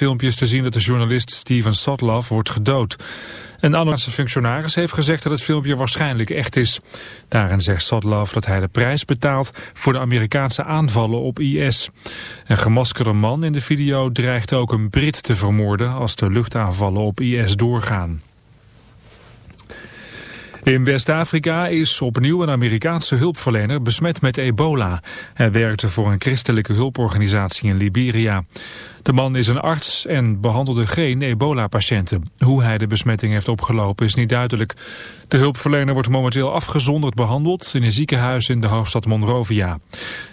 filmpje is te zien dat de journalist Steven Sotloff wordt gedood. Een Amerikaanse functionaris heeft gezegd dat het filmpje waarschijnlijk echt is. Daarin zegt Sotloff dat hij de prijs betaalt voor de Amerikaanse aanvallen op IS. Een gemaskerde man in de video dreigt ook een Brit te vermoorden als de luchtaanvallen op IS doorgaan. In West-Afrika is opnieuw een Amerikaanse hulpverlener besmet met ebola. Hij werkte voor een christelijke hulporganisatie in Liberia. De man is een arts en behandelde geen ebola-patiënten. Hoe hij de besmetting heeft opgelopen is niet duidelijk. De hulpverlener wordt momenteel afgezonderd behandeld in een ziekenhuis in de hoofdstad Monrovia.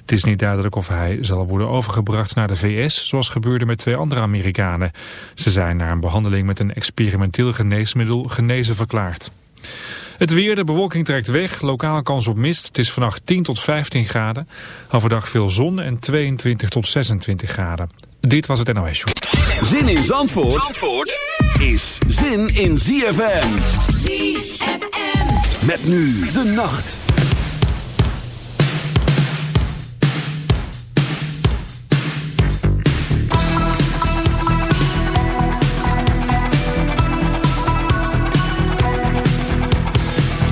Het is niet duidelijk of hij zal worden overgebracht naar de VS, zoals gebeurde met twee andere Amerikanen. Ze zijn na een behandeling met een experimenteel geneesmiddel genezen verklaard. Het weer, de bewolking trekt weg. Lokaal kans op mist. Het is vannacht 10 tot 15 graden. Overdag veel zon en 22 tot 26 graden. Dit was het NOS Show. Zin in Zandvoort, Zandvoort is zin in ZFM. ZFM. Met nu de nacht.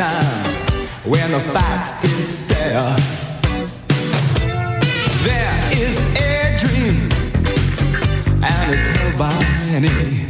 Time when the facts did stare. There is a dream, and it's held by many.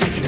Never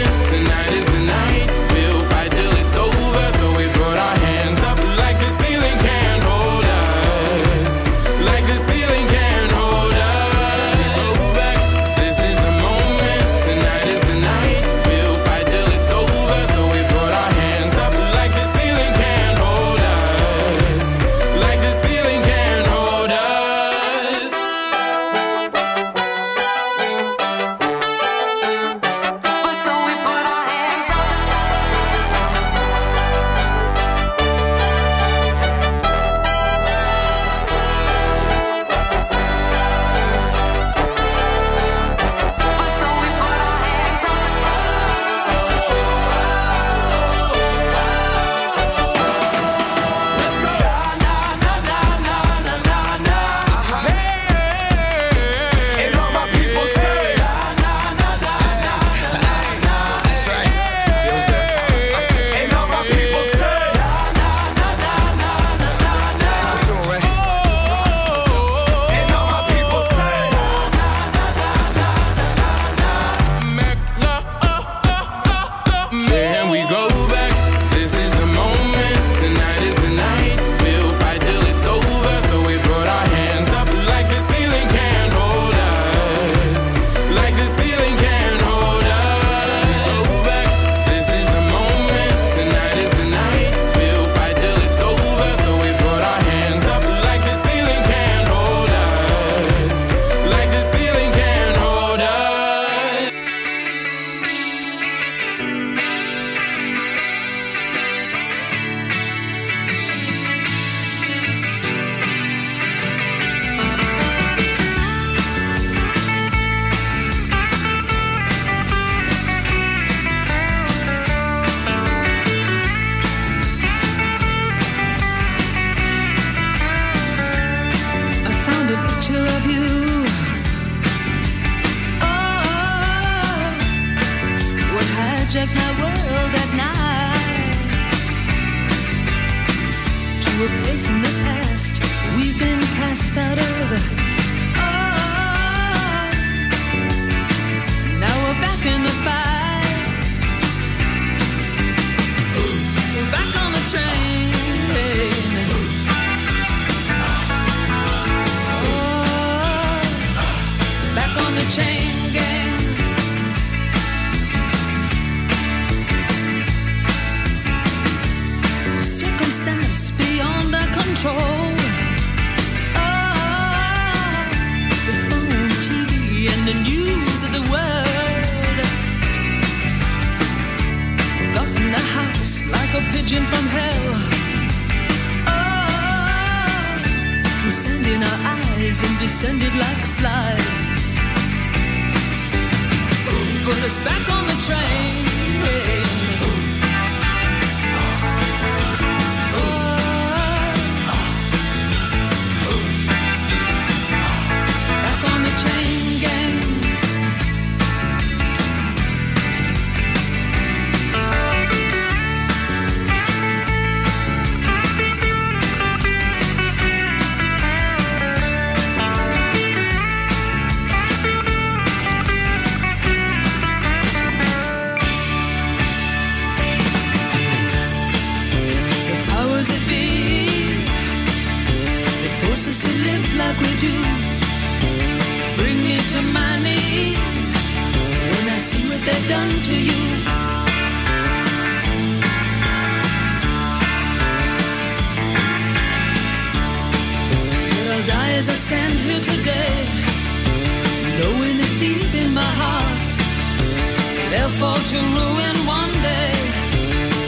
one day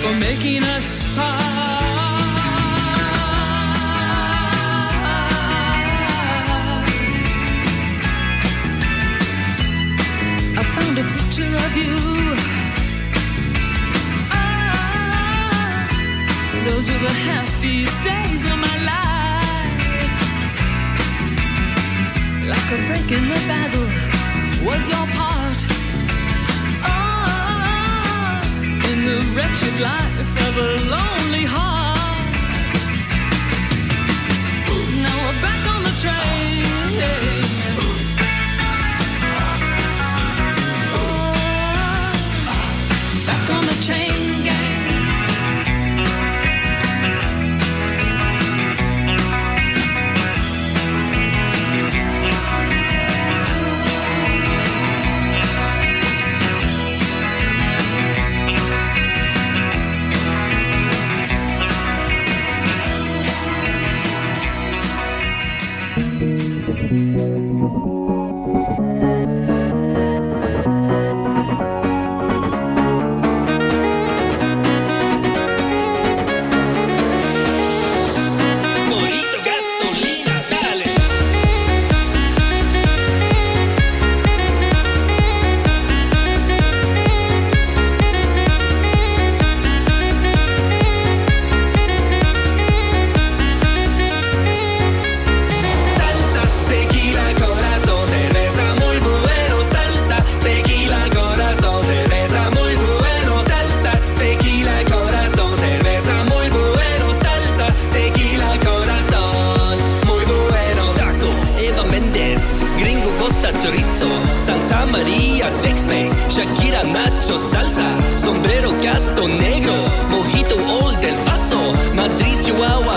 for making us part. I found a picture of you. Ah, those were the happiest days of my life. Like a break in the battle was your part. the wretched life of a lonely heart. Now we're back on the train. Yeah. María, Tex-Mex, Shakira, Nacho, Salsa, Sombrero, Gato Negro, Mojito, Old del Paso, Madrid, Chihuahua.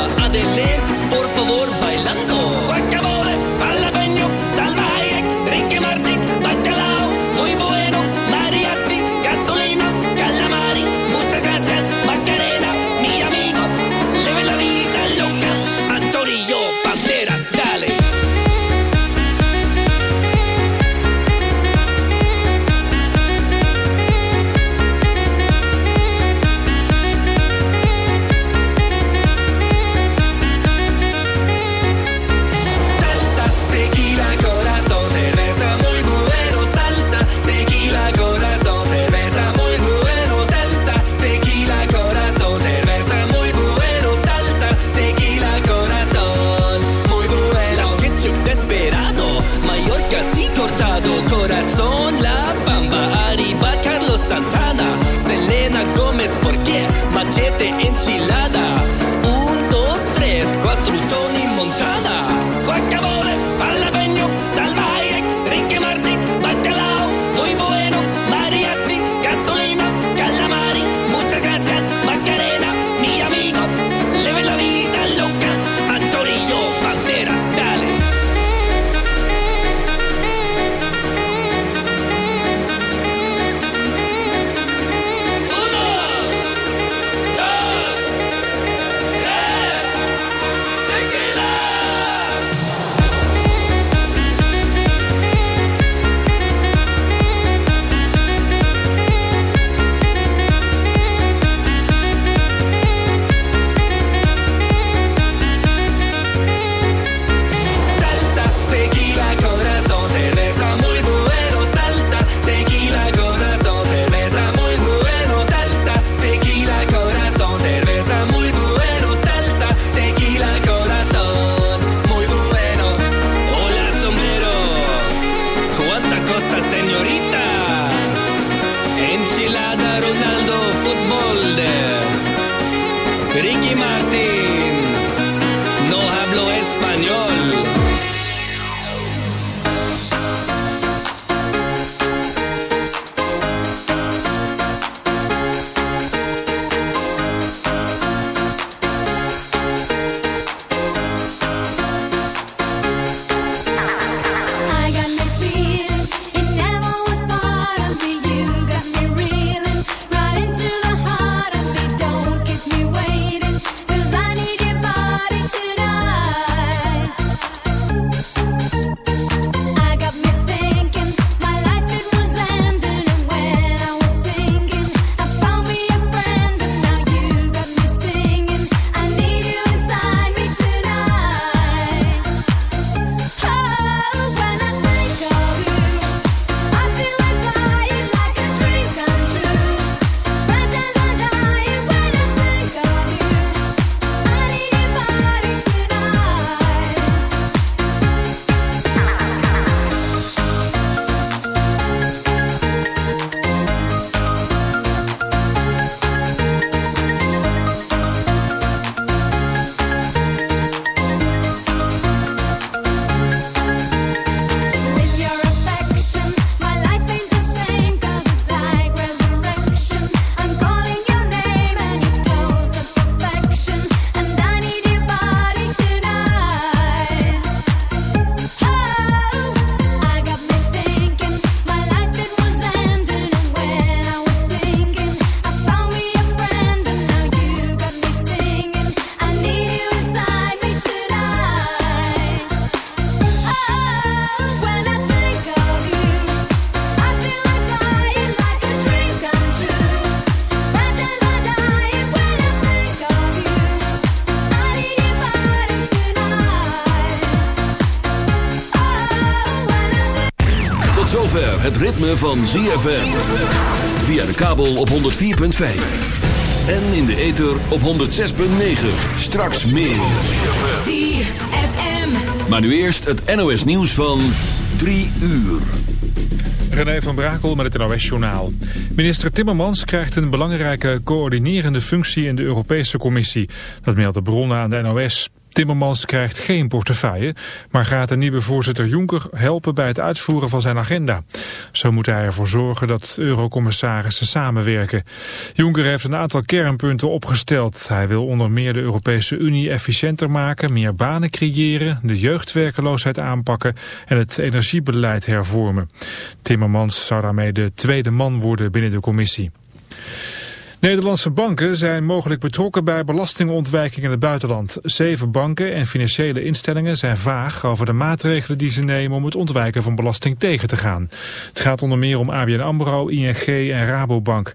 Van ZFM. Via de kabel op 104.5. En in de ether op 106.9. Straks meer. ZFM. Maar nu eerst het NOS nieuws van 3 uur. René van Brakel met het NOS-journaal. Minister Timmermans krijgt een belangrijke coördinerende functie in de Europese Commissie. Dat melden bronnen aan de NOS. Timmermans krijgt geen portefeuille, maar gaat de nieuwe voorzitter Juncker helpen bij het uitvoeren van zijn agenda. Zo moet hij ervoor zorgen dat eurocommissarissen samenwerken. Juncker heeft een aantal kernpunten opgesteld. Hij wil onder meer de Europese Unie efficiënter maken, meer banen creëren, de jeugdwerkeloosheid aanpakken en het energiebeleid hervormen. Timmermans zou daarmee de tweede man worden binnen de commissie. Nederlandse banken zijn mogelijk betrokken bij belastingontwijking in het buitenland. Zeven banken en financiële instellingen zijn vaag over de maatregelen die ze nemen om het ontwijken van belasting tegen te gaan. Het gaat onder meer om ABN AMRO, ING en Rabobank.